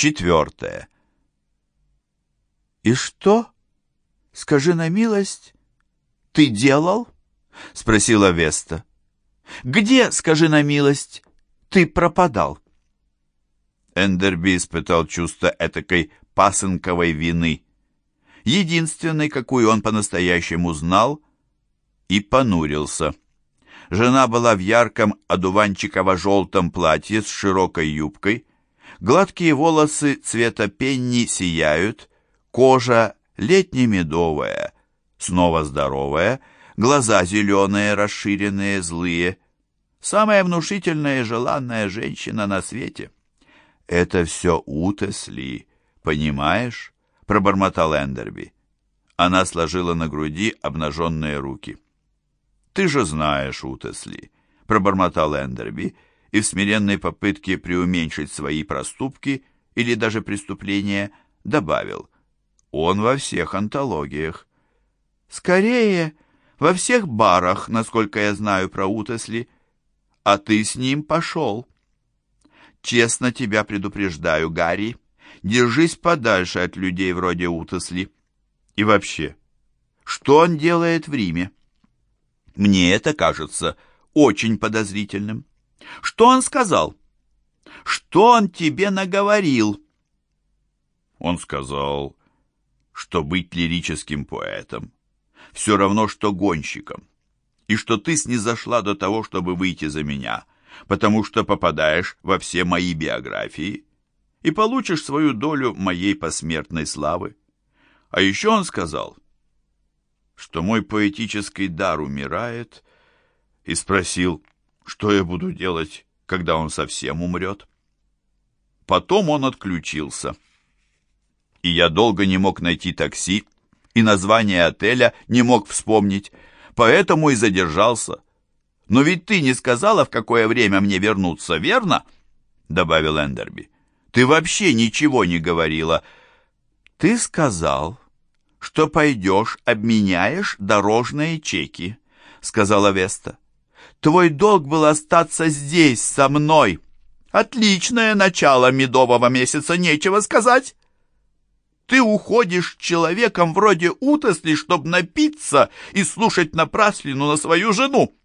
Четвертое. «И что, скажи на милость, ты делал?» — спросила Веста. «Где, скажи на милость, ты пропадал?» Эндерби испытал чувство этакой пасынковой вины, единственной, какую он по-настоящему знал, и понурился. Жена была в ярком одуванчиково-желтом платье с широкой юбкой, гладкие волосы цвета пенни сияют, кожа летне-медовая, снова здоровая, глаза зеленые, расширенные, злые. Самая внушительная и желанная женщина на свете. «Это все Утесли, понимаешь?» — пробормотал Эндерби. Она сложила на груди обнаженные руки. «Ты же знаешь, Утесли», — пробормотал Эндерби, и в смиренной попытке преуменьшить свои проступки или даже преступления добавил. «Он во всех антологиях». «Скорее, во всех барах, насколько я знаю про Утесли. А ты с ним пошел». «Честно тебя предупреждаю, Гарри, держись подальше от людей вроде Утесли. И вообще, что он делает в Риме?» Мне это кажется очень подозрительным. Что он сказал? Что он тебе наговорил? Он сказал, что быть лирическим поэтом все равно, что гонщиком, и что ты снизошла до того, чтобы выйти за меня, потому что попадаешь во все мои биографии и получишь свою долю моей посмертной славы. А еще он сказал, что мой поэтический дар умирает, и спросил, что я буду делать, когда он совсем умрет. Потом он отключился. И я долго не мог найти такси, и название отеля не мог вспомнить, поэтому и задержался. Но ведь ты не сказала, в какое время мне вернуться, верно? Добавил Эндерби. Ты вообще ничего не говорила. Ты сказал, что пойдешь, обменяешь дорожные чеки», — сказала Веста. «Твой долг был остаться здесь, со мной. Отличное начало медового месяца, нечего сказать. Ты уходишь человеком вроде утосли, чтобы напиться и слушать напраслину на свою жену».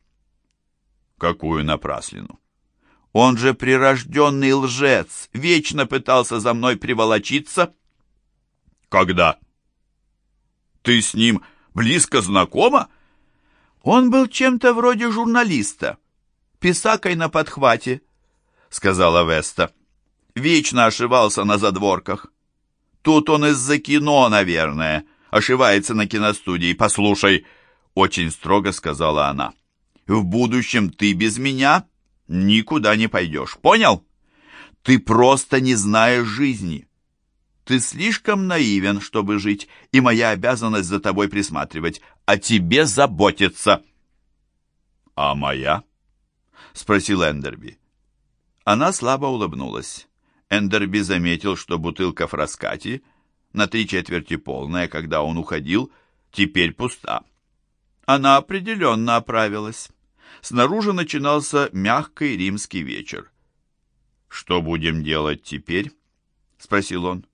«Какую напраслину?» Он же прирожденный лжец, вечно пытался за мной приволочиться. Когда? Ты с ним близко знакома? Он был чем-то вроде журналиста, писакой на подхвате, сказала Веста. Вечно ошивался на задворках. Тут он из-за кино, наверное, ошивается на киностудии. Послушай, очень строго сказала она. В будущем ты без меня никуда не пойдешь, понял? Ты просто не знаешь жизни. Ты слишком наивен, чтобы жить, и моя обязанность за тобой присматривать, а тебе заботиться». «А моя?» — спросил Эндерби. Она слабо улыбнулась. Эндерби заметил, что бутылка фраскати, на три четверти полная, когда он уходил, теперь пуста. Она определенно оправилась. Снаружи начинался мягкий римский вечер. «Что будем делать теперь?» — спросил он.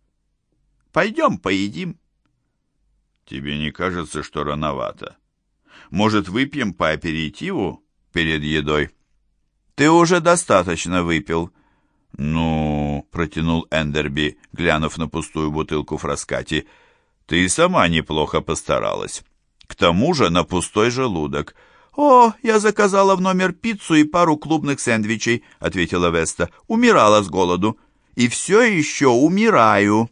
Пойдем поедим. Тебе не кажется, что рановато? Может, выпьем по аперитиву перед едой? Ты уже достаточно выпил. Ну, протянул Эндерби, глянув на пустую бутылку фраскати. Ты сама неплохо постаралась. К тому же на пустой желудок. «О, я заказала в номер пиццу и пару клубных сэндвичей», — ответила Веста. «Умирала с голоду. И все еще умираю».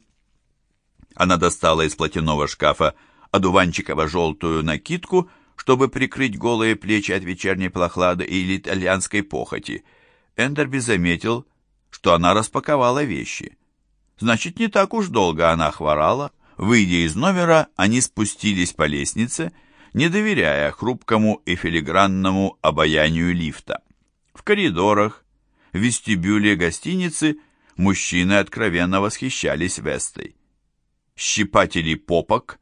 Она достала из платяного шкафа одуванчиково-желтую накидку, чтобы прикрыть голые плечи от вечерней прохлады или итальянской похоти. Эндерби заметил, что она распаковала вещи. Значит, не так уж долго она хворала. Выйдя из номера, они спустились по лестнице, не доверяя хрупкому и филигранному обаянию лифта. В коридорах, в вестибюле гостиницы мужчины откровенно восхищались Вестой щипатели попок,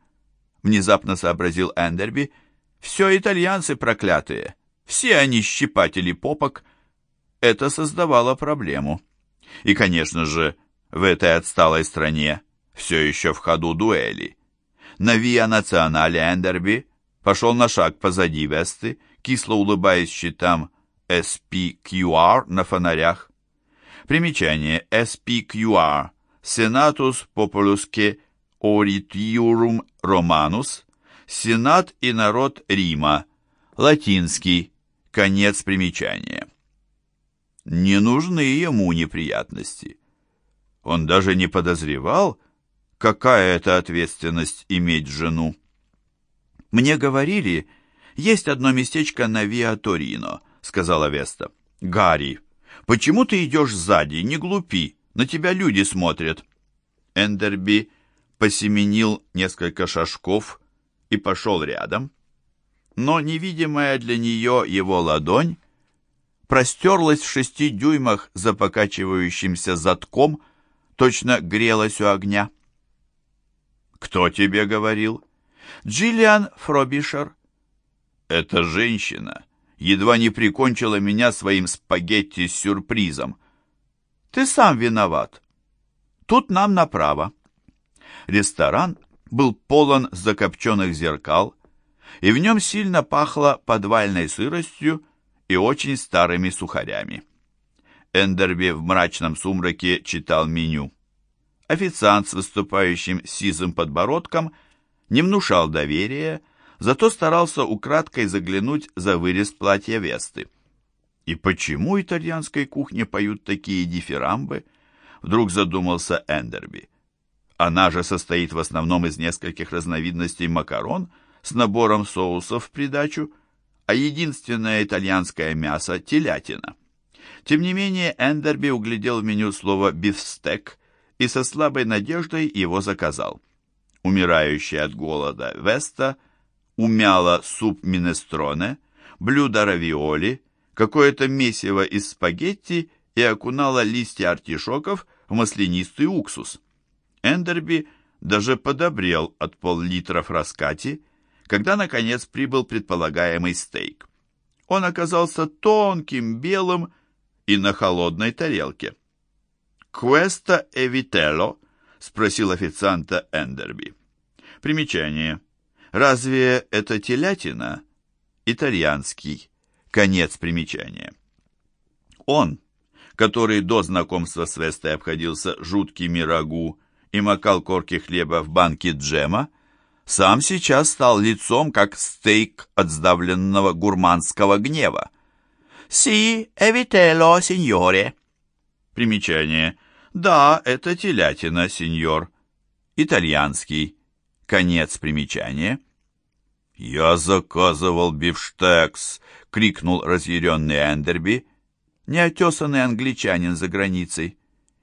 внезапно сообразил Эндерби. Все итальянцы проклятые, все они щипатели попок. Это создавало проблему. И, конечно же, в этой отсталой стране все еще в ходу дуэли. На Виа Национале Эндерби пошел на шаг позади Весты, кисло улыбаясь щитам SPQR на фонарях. Примечание SPQR Senatus Populusque Oritiurum Romanus Сенат и народ Рима Латинский Конец примечания. Не нужны ему неприятности. Он даже не подозревал, какая это ответственность иметь жену. Мне говорили, есть одно местечко на Виа-Торино, сказала Веста. Гарри, почему ты идешь сзади? Не глупи, на тебя люди смотрят. Эндерби посеменил несколько шажков и пошел рядом, но невидимая для нее его ладонь простерлась в шести дюймах за покачивающимся затком, точно грелась у огня. «Кто тебе говорил?» «Джиллиан Фробишер». «Эта женщина едва не прикончила меня своим спагетти с сюрпризом. Ты сам виноват. Тут нам направо». Ресторан был полон закопченных зеркал, и в нем сильно пахло подвальной сыростью и очень старыми сухарями. Эндерби в мрачном сумраке читал меню. Официант с выступающим сизым подбородком не внушал доверия, зато старался украдкой заглянуть за вырез платья Весты. И почему итальянской кухне поют такие дифирамбы? Вдруг задумался Эндерби. Она же состоит в основном из нескольких разновидностей макарон с набором соусов в придачу, а единственное итальянское мясо – телятина. Тем не менее, Эндерби углядел в меню слово «бифстек» и со слабой надеждой его заказал. Умирающая от голода Веста умяла суп минестроне, блюдо равиоли, какое-то месиво из спагетти и окунала листья артишоков в маслянистый уксус. Эндерби даже подобрел от пол-литра фраскати, когда, наконец, прибыл предполагаемый стейк. Он оказался тонким, белым и на холодной тарелке. «Квеста эвителло?» — спросил официанта Эндерби. Примечание. «Разве это телятина?» «Итальянский». Конец примечания. Он, который до знакомства с Вестой обходился жуткими рагу и макал корки хлеба в банке джема, сам сейчас стал лицом, как стейк от сдавленного гурманского гнева. «Си, эвителло, сеньоре». Примечание. «Да, это телятина, сеньор». Итальянский. Конец примечания. «Я заказывал бифштекс!» — крикнул разъяренный Эндерби, неотесанный англичанин за границей.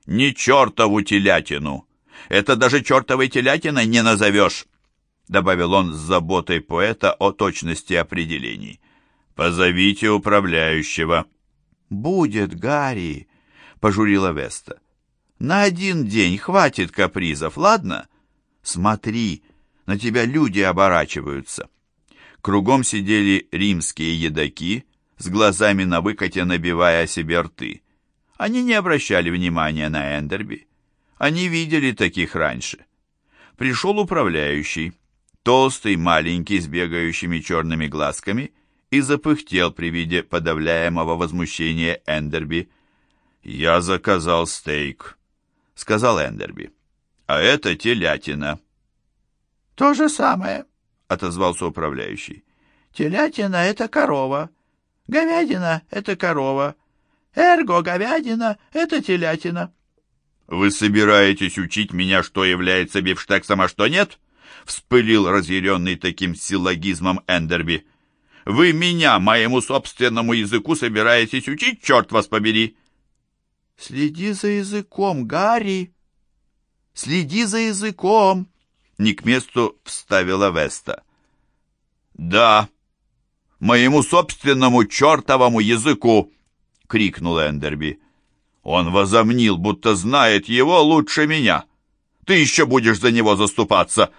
«Не чертову телятину! Это даже чертовой телятиной не назовешь!» Добавил он с заботой поэта о точности определений. «Позовите управляющего». «Будет, Гарри», — пожурила Веста. «На один день хватит капризов, ладно? Смотри, на тебя люди оборачиваются». Кругом сидели римские едаки, с глазами на выкате набивая себе рты. Они не обращали внимания на Эндерби. Они видели таких раньше. Пришел управляющий, толстый, маленький, с бегающими черными глазками, и запыхтел при виде подавляемого возмущения Эндерби. «Я заказал стейк», — сказал Эндерби. «А это телятина». «То же самое», — отозвался управляющий. «Телятина — это корова, говядина — это корова, эрго говядина — это телятина». «Вы собираетесь учить меня, что является бифштексом, а что нет?» — вспылил разъяренный таким силлогизмом Эндерби. «Вы меня, моему собственному языку, собираетесь учить, черт вас побери!» «Следи за языком, Гарри! Следи за языком!» Не к месту вставила Веста. «Да, моему собственному чертовому языку!» — крикнул Эндерби. Он возомнил, будто знает его лучше меня. Ты еще будешь за него заступаться.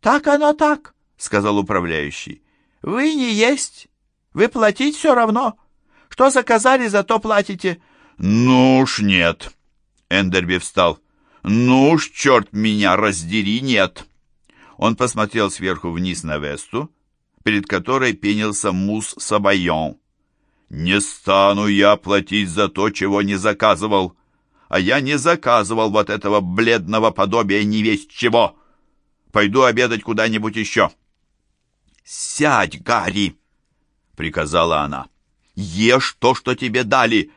Так оно так, сказал управляющий. Вы не есть. Вы платить все равно. Что заказали, зато платите. Ну уж нет. Эндерби встал. «Ну уж, черт меня, раздери, нет!» Он посмотрел сверху вниз на Весту, перед которой пенился мусс Сабайон. «Не стану я платить за то, чего не заказывал, а я не заказывал вот этого бледного подобия не весть чего. Пойду обедать куда-нибудь еще». «Сядь, Гарри!» — приказала она. «Ешь то, что тебе дали!»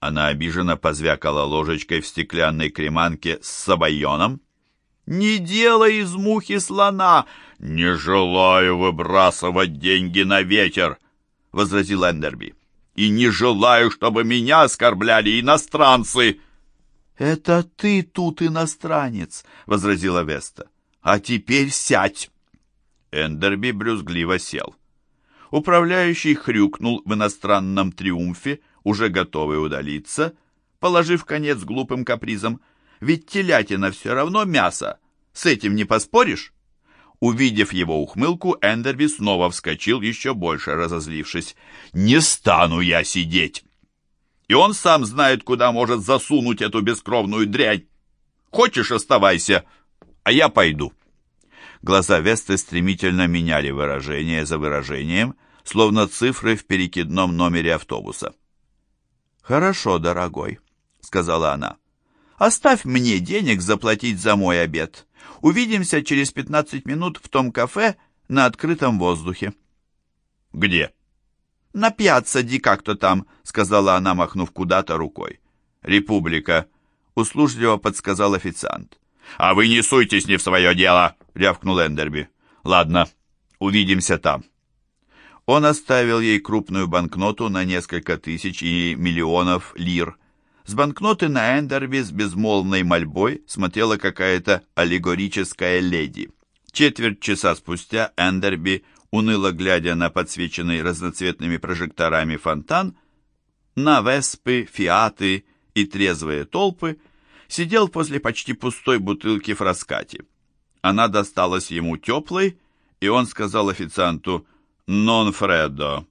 Она обиженно позвякала ложечкой в стеклянной креманке с сабайоном. «Не делай из мухи слона!» «Не желаю выбрасывать деньги на ветер!» — возразил Эндерби. «И не желаю, чтобы меня оскорбляли иностранцы!» «Это ты тут иностранец!» — возразила Веста. «А теперь сядь!» Эндерби брюзгливо сел. Управляющий хрюкнул в иностранном триумфе, уже готовый удалиться, положив конец глупым капризам. Ведь телятина все равно мясо, с этим не поспоришь? Увидев его ухмылку, Эндерби снова вскочил, еще больше разозлившись. «Не стану я сидеть!» И он сам знает, куда может засунуть эту бескровную дрянь. Хочешь, оставайся, а я пойду. Глаза Весты стремительно меняли выражение за выражением, словно цифры в перекидном номере автобуса. «Хорошо, дорогой», — сказала она. «Оставь мне денег заплатить за мой обед. Увидимся через пятнадцать минут в том кафе на открытом воздухе». «Где?» «На пьяцца ди как-то там», — сказала она, махнув куда-то рукой. «Република», — услужливо подсказал официант. «А вы не суйтесь не в свое дело!» — рявкнул Эндерби. «Ладно, увидимся там». Он оставил ей крупную банкноту на несколько тысяч и миллионов лир. С банкноты на Эндерби с безмолвной мольбой смотрела какая-то аллегорическая леди. Четверть часа спустя Эндерби, уныло глядя на подсвеченный разноцветными прожекторами фонтан, на веспы, фиаты и трезвые толпы, сидел после почти пустой бутылки фраскати. Она досталась ему теплой, и он сказал официанту «нон фреддо».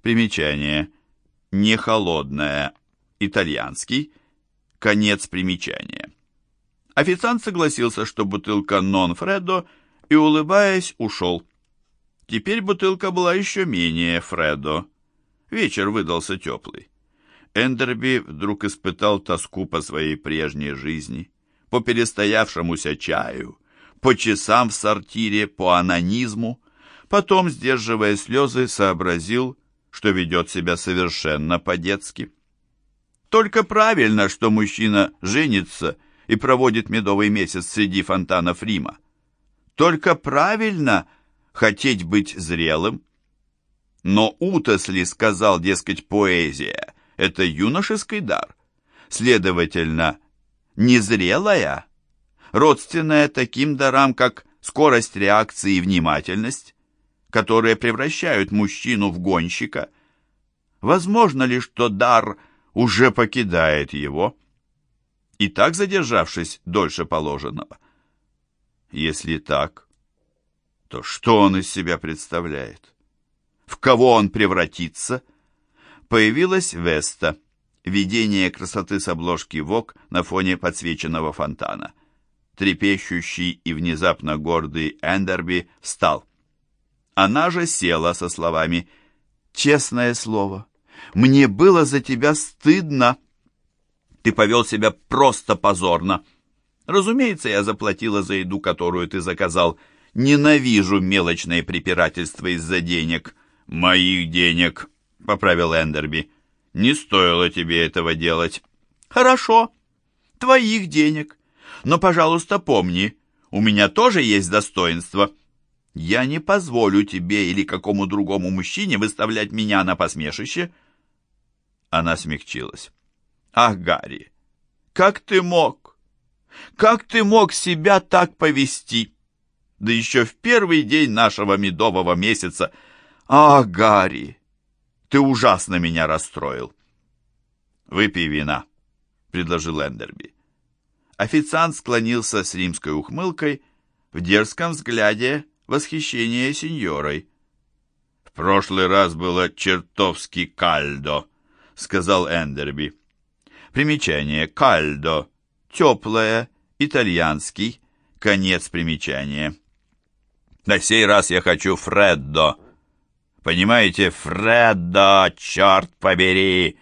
Примечание. Не холодная. Итальянский. Конец примечания. Официант согласился, что бутылка «нон фреддо» и, улыбаясь, ушел. Теперь бутылка была еще менее «фреддо». Вечер выдался теплый. Эндерби вдруг испытал тоску по своей прежней жизни, по перестоявшемуся чаю, по часам в сортире, по анонизму. Потом, сдерживая слезы, сообразил, что ведет себя совершенно по-детски. Только правильно, что мужчина женится и проводит медовый месяц среди фонтанов Рима. Только правильно хотеть быть зрелым. Но Утосли сказал, дескать, поэзия — это юношеский дар. Следовательно, незрелая — родственная таким дарам, как скорость реакции и внимательность, которые превращают мужчину в гонщика. Возможно ли, что дар уже покидает его, и так задержавшись дольше положенного? Если так, то что он из себя представляет? В кого он превратится? Появилась Веста, видение красоты с обложки ВОК на фоне подсвеченного фонтана трепещущий и внезапно гордый Эндерби встал. Она же села со словами «Честное слово, мне было за тебя стыдно. Ты повел себя просто позорно. Разумеется, я заплатила за еду, которую ты заказал. Ненавижу мелочное препирательство из-за денег. Моих денег, — поправил Эндерби. Не стоило тебе этого делать. Хорошо, твоих денег. Но, пожалуйста, помни, у меня тоже есть достоинство. Я не позволю тебе или какому другому мужчине выставлять меня на посмешище. Она смягчилась. Ах, Гарри, как ты мог? Как ты мог себя так повести? Да еще в первый день нашего медового месяца. Ах, Гарри, ты ужасно меня расстроил. Выпей вина, предложил Эндерби. Официант склонился с римской ухмылкой, в дерзком взгляде восхищение сеньорой. «В прошлый раз было чертовски кальдо», — сказал Эндерби. Примечание. Кальдо. Теплое. Итальянский. Конец примечания. На сей раз я хочу Фреддо. Понимаете, Фреддо, черт побери!»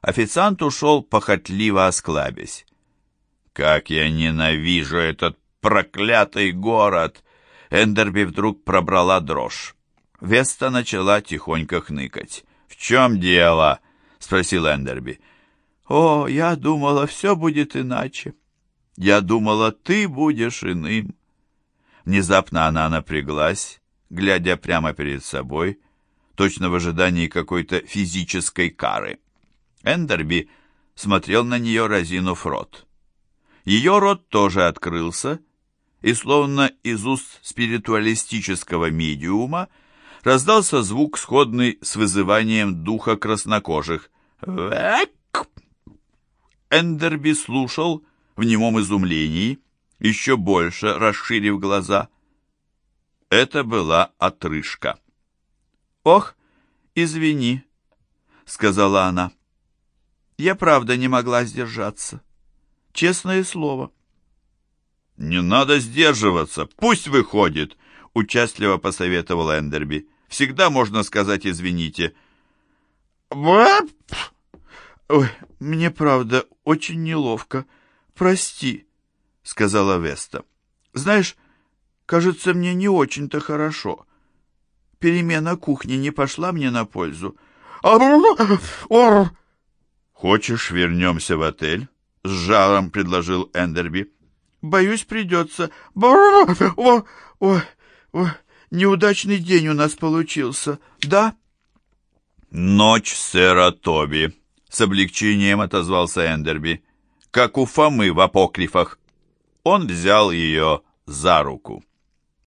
Официант ушел, похотливо осклабясь. «Как я ненавижу этот проклятый город!» Эндерби вдруг пробрала дрожь. Веста начала тихонько хныкать. «В чем дело?» — спросил Эндерби. «О, я думала, все будет иначе. Я думала, ты будешь иным». Внезапно она напряглась, глядя прямо перед собой, точно в ожидании какой-то физической кары. Эндерби смотрел на нее, разинув рот. Ее рот тоже открылся, и словно из уст спиритуалистического медиума раздался звук, сходный с вызыванием духа краснокожих. «Вэк!» Эндерби слушал в немом изумлении, еще больше расширив глаза. Это была отрыжка. «Ох, извини», — сказала она. «Я правда не могла сдержаться. Честное слово». «Не надо сдерживаться, пусть выходит», — участливо посоветовал Эндерби. «Всегда можно сказать «извините». «Ой, мне правда очень неловко. Прости», — сказала Веста. «Знаешь, кажется, мне не очень-то хорошо. Перемена кухни не пошла мне на пользу». «Хочешь, вернемся в отель?» — с жаром предложил Эндерби. «Боюсь, придется. О, о, о, неудачный день у нас получился, да?» «Ночь сэра Тоби», — с облегчением отозвался Эндерби, «как у Фомы в апокрифах». Он взял ее за руку.